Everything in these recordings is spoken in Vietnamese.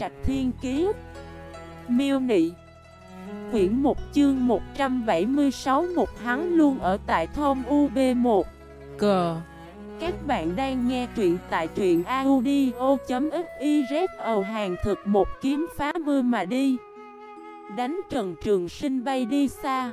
Trạch Thiên Kiế Miêu Nị. Quyển 1 chương 176 một hắn luôn ở tại thôn UB1 Cờ Các bạn đang nghe truyện tại truyện audio.xyz Ầu hàng thực một kiếm phá mưa mà đi. Đánh Trần Trường Sinh bay đi xa.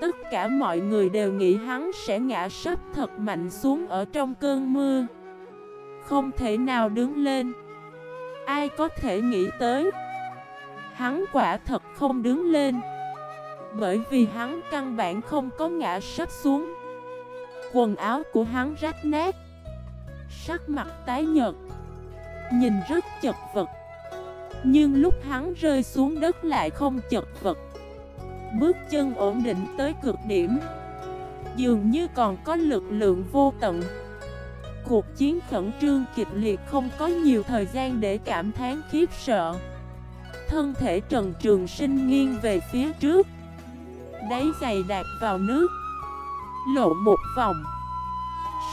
Tất cả mọi người đều nghĩ hắn sẽ ngã sấp thật mạnh xuống ở trong cơn mưa. Không thể nào đứng lên Ai có thể nghĩ tới? Hắn quả thật không đứng lên. Bởi vì hắn căn bản không có ngã sấp xuống. Quần áo của hắn rách nát. Sắc mặt tái nhợt. Nhìn rất chật vật. Nhưng lúc hắn rơi xuống đất lại không chật vật. Bước chân ổn định tới cực điểm. Dường như còn có lực lượng vô tận. Cuộc chiến khẩn trương kịch liệt không có nhiều thời gian để cảm thán khiếp sợ. Thân thể Trần Trường Sinh nghiêng về phía trước, Đáy giày đạp vào nước, Lộ một vòng.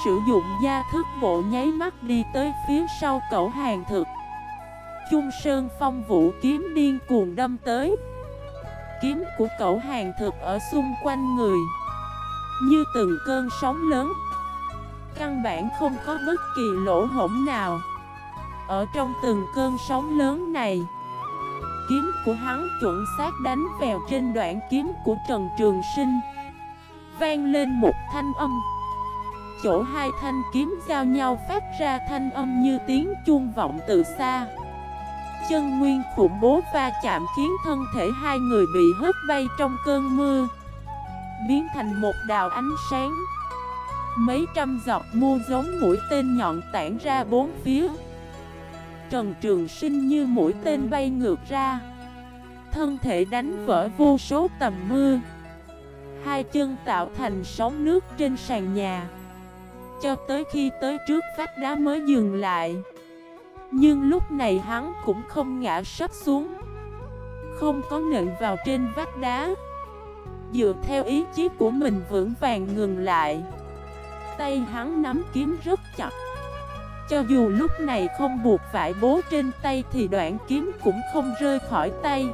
Sử dụng gia thức bộ nháy mắt đi tới phía sau cẩu hàng thực. Trung Sơn phong vũ kiếm điên cuồng đâm tới. Kiếm của cẩu hàng thực ở xung quanh người, Như từng cơn sóng lớn Căn bản không có bất kỳ lỗ hổng nào. Ở trong từng cơn sóng lớn này, Kiếm của hắn chuẩn xác đánh vào trên đoạn kiếm của Trần Trường Sinh. Vang lên một thanh âm. Chỗ hai thanh kiếm giao nhau phát ra thanh âm như tiếng chuông vọng từ xa. Chân nguyên khủng bố va chạm khiến thân thể hai người bị hất bay trong cơn mưa, Biến thành một đào ánh sáng. Mấy trăm giọt mua giống mũi tên nhọn tản ra bốn phía. Trần Trường Sinh như mũi tên bay ngược ra. Thân thể đánh vỡ vô số tầm mưa. Hai chân tạo thành sóng nước trên sàn nhà. Cho tới khi tới trước vách đá mới dừng lại. Nhưng lúc này hắn cũng không ngã sắp xuống. Không có nện vào trên vách đá. Dựa theo ý chí của mình vững vàng ngừng lại. Tay hắn nắm kiếm rất chặt. Cho dù lúc này không buộc vải bố trên tay thì đoạn kiếm cũng không rơi khỏi tay.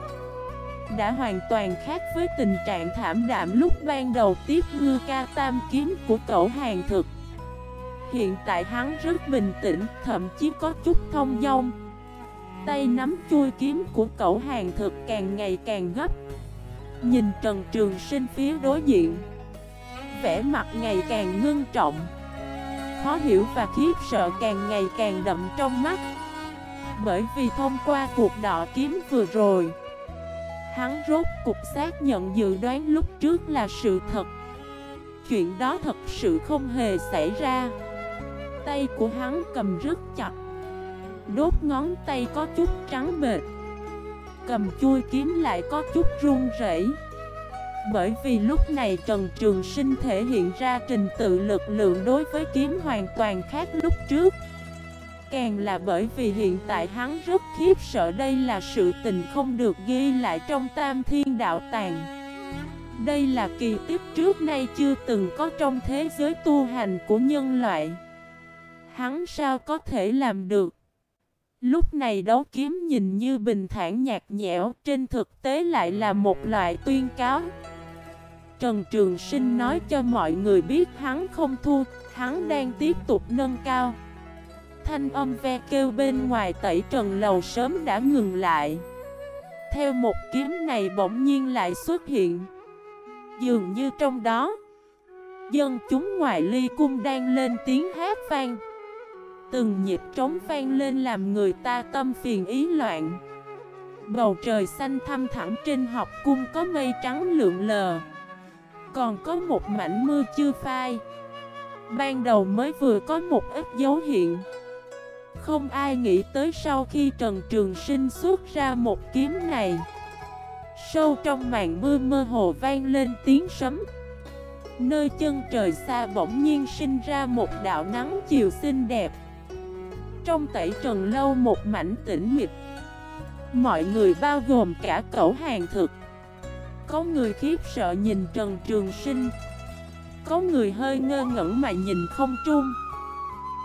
Đã hoàn toàn khác với tình trạng thảm đạm lúc ban đầu tiếp ngư ca tam kiếm của cậu hàng thực. Hiện tại hắn rất bình tĩnh, thậm chí có chút thông dong. Tay nắm chui kiếm của cậu hàng thực càng ngày càng gấp. Nhìn Trần Trường Sinh phía đối diện vẻ mặt ngày càng ngưng trọng. Khó hiểu và khiếp sợ càng ngày càng đậm trong mắt. Bởi vì thông qua cuộc đọ kiếm vừa rồi, Hắn rốt cục xác nhận dự đoán lúc trước là sự thật. Chuyện đó thật sự không hề xảy ra. Tay của hắn cầm rất chặt. Đốt ngón tay có chút trắng bệt Cầm chui kiếm lại có chút run rẩy bởi vì lúc này Trần Trường Sinh thể hiện ra trình tự lực lượng đối với kiếm hoàn toàn khác lúc trước. Càng là bởi vì hiện tại hắn rất khiếp sợ đây là sự tình không được ghi lại trong tam thiên đạo tàng. Đây là kỳ tiếp trước nay chưa từng có trong thế giới tu hành của nhân loại. Hắn sao có thể làm được? Lúc này đấu kiếm nhìn như bình thản nhạt nhẽo, Trên thực tế lại là một loại tuyên cáo. Trần Trường Sinh nói cho mọi người biết hắn không thua, Hắn đang tiếp tục nâng cao. Thanh âm ve kêu bên ngoài tẩy trần lầu sớm đã ngừng lại. Theo một kiếm này bỗng nhiên lại xuất hiện. Dường như trong đó, Dân chúng ngoài ly cung đang lên tiếng hát vang. Từng nhịp trống vang lên làm người ta tâm phiền ý loạn. Bầu trời xanh thăm thẳng trên học cung có mây trắng lượn lờ. Còn có một mảnh mưa chưa phai. Ban đầu mới vừa có một ít dấu hiện Không ai nghĩ tới sau khi Trần Trường Sinh xuất ra một kiếm này. Sâu trong màn mưa mơ hồ vang lên tiếng sấm. Nơi chân trời xa bỗng nhiên sinh ra một đạo nắng chiều xinh đẹp. Trong tẩy trần lâu một mảnh tĩnh mịch. Mọi người bao gồm cả cẩu hàng thực. Có người khiếp sợ nhìn Trần Trường Sinh. Có người hơi ngơ ngẩn mà nhìn không trung.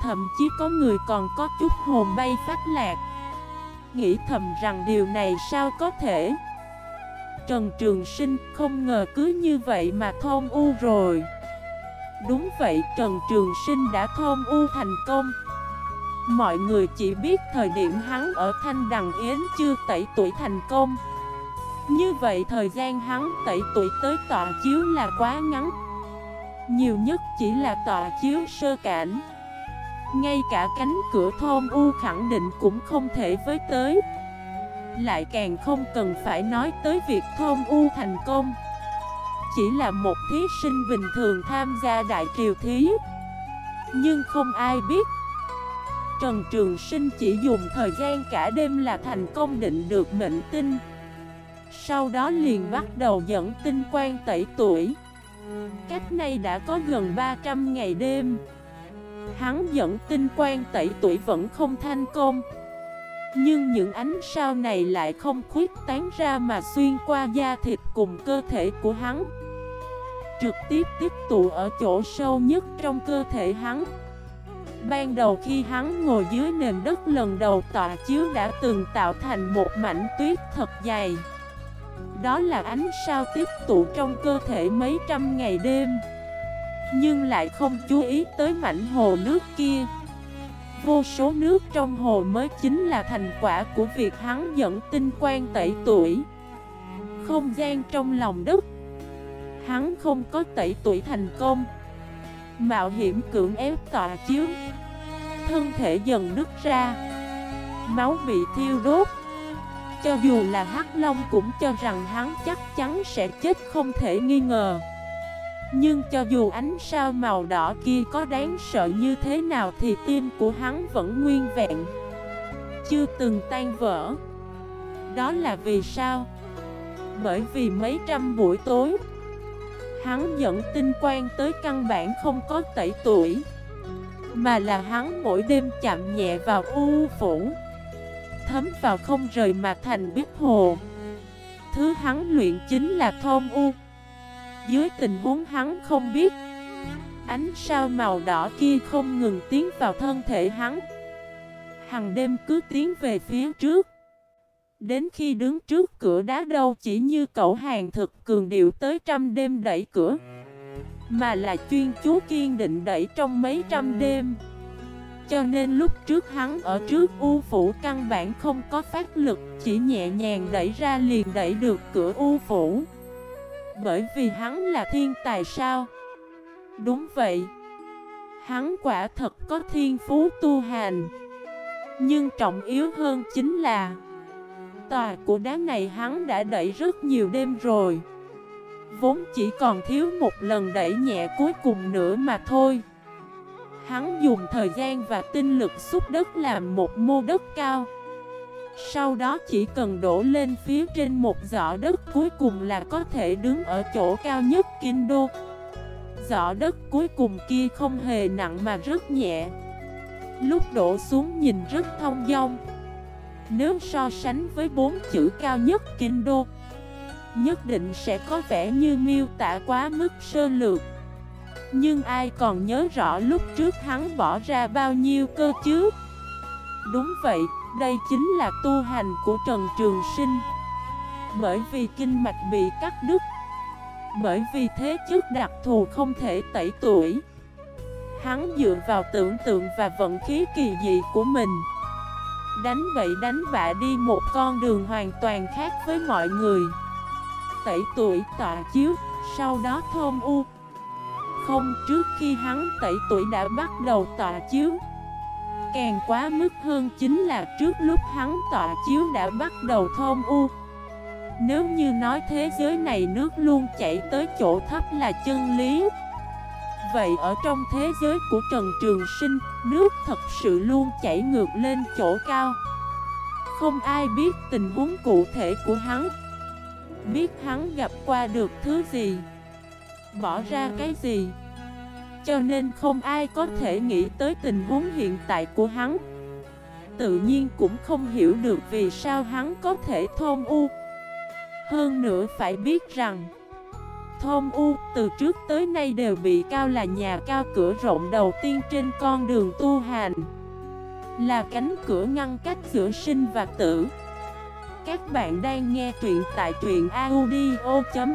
Thậm chí có người còn có chút hồn bay phát lạc. Nghĩ thầm rằng điều này sao có thể? Trần Trường Sinh không ngờ cứ như vậy mà thôn u rồi. Đúng vậy, Trần Trường Sinh đã thôn u thành công. Mọi người chỉ biết thời điểm hắn ở Thanh Đằng Yến chưa tẩy tuổi thành công. Như vậy thời gian hắn tẩy tuổi tới tọa chiếu là quá ngắn. Nhiều nhất chỉ là tọa chiếu sơ cảnh. Ngay cả cánh cửa thôn U khẳng định cũng không thể với tới. Lại càng không cần phải nói tới việc thôn U thành công. Chỉ là một thí sinh bình thường tham gia đại triều thí. Nhưng không ai biết. Trần Trường Sinh chỉ dùng thời gian cả đêm là thành công định được mệnh tinh sau đó liền bắt đầu dẫn tinh quan tẩy tuổi. Cách nay đã có gần 300 ngày đêm. Hắn dẫn tinh quan tẩy tuổi vẫn không thành công. Nhưng những ánh sao này lại không khuyết tán ra mà xuyên qua da thịt cùng cơ thể của hắn. Trực tiếp tiếp tụ ở chỗ sâu nhất trong cơ thể hắn. Ban đầu khi hắn ngồi dưới nền đất lần đầu tọa chiếu đã từng tạo thành một mảnh tuyết thật dày. Đó là ánh sao tiếp tụ trong cơ thể mấy trăm ngày đêm. Nhưng lại không chú ý tới mảnh hồ nước kia. Vô số nước trong hồ mới chính là thành quả của việc hắn dẫn tinh quan tẩy tuổi Không gian trong lòng đất. Hắn không có tẩy tuổi thành công. Mạo hiểm cưỡng ép tọa chiếu. Thân thể dần nứt ra. Máu bị thiêu đốt. Cho dù là Hắc Long cũng cho rằng hắn chắc chắn sẽ chết không thể nghi ngờ. Nhưng cho dù ánh sao màu đỏ kia có đáng sợ như thế nào Thì tim của hắn vẫn nguyên vẹn. Chưa từng tan vỡ. Đó là vì sao? Bởi vì mấy trăm buổi tối, Hắn dẫn tinh quang tới căn bản không có tẩy tuổi, Mà là hắn mỗi đêm chạm nhẹ vào u phủ Thấm vào không rời mà thành biết hồ. Thứ hắn luyện chính là thôn u. Dưới tình huống hắn không biết, Ánh sao màu đỏ kia không ngừng tiến vào thân thể hắn. Hằng đêm cứ tiến về phía trước. Đến khi đứng trước cửa đá đâu chỉ như cậu hàng thực cường điệu tới trăm đêm đẩy cửa, Mà là chuyên chú kiên định đẩy trong mấy trăm đêm. Cho nên lúc trước hắn ở trước u phủ căn bản không có phát lực, Chỉ nhẹ nhàng đẩy ra liền đẩy được cửa u phủ. Bởi vì hắn là thiên tài sao? Đúng vậy. Hắn quả thật có thiên phú tu hành. Nhưng trọng yếu hơn chính là, Tòa của đá này hắn đã đẩy rất nhiều đêm rồi. Vốn chỉ còn thiếu một lần đẩy nhẹ cuối cùng nữa mà thôi. Hắn dùng thời gian và tinh lực xúc đất làm một mô đất cao. Sau đó chỉ cần đổ lên phía trên một giỏ đất cuối cùng là có thể đứng ở chỗ cao nhất kinh đô. Giỏ đất cuối cùng kia không hề nặng mà rất nhẹ. Lúc đổ xuống nhìn rất thông dong. Nếu so sánh với bốn chữ cao nhất kinh đô, Nhất định sẽ có vẻ như miêu tả quá mức sơ lược. Nhưng ai còn nhớ rõ lúc trước hắn bỏ ra bao nhiêu cơ chứ? Đúng vậy, đây chính là tu hành của Trần Trường Sinh. Bởi vì kinh mạch bị cắt đứt Bởi vì thế chức đặc thù không thể tẩy tuổi Hắn dựa vào tưởng tượng và vận khí kỳ dị của mình. Đánh bậy đánh bạ đi một con đường hoàn toàn khác với mọi người. Tẩy tuổi tọa chiếu, sau đó thôn u không trước khi hắn tẩy tuổi đã bắt đầu tọa chiếu. Càng quá mức hơn chính là trước lúc hắn tọa chiếu đã bắt đầu thôn u. Nếu như nói thế giới này nước luôn chảy tới chỗ thấp là chân lý. Vậy ở trong thế giới của Trần Trường Sinh, nước thật sự luôn chảy ngược lên chỗ cao. Không ai biết tình huống cụ thể của hắn. Biết hắn gặp qua được thứ gì. Bỏ ra cái gì. Cho nên không ai có thể nghĩ tới tình huống hiện tại của hắn. Tự nhiên cũng không hiểu được vì sao hắn có thể thôn u. Hơn nữa phải biết rằng Thôn U từ trước tới nay đều bị cao là nhà cao cửa rộng đầu tiên trên con đường tu hành. Là cánh cửa ngăn cách giữa sinh và tử. Các bạn đang nghe truyện tại truyện audio.fif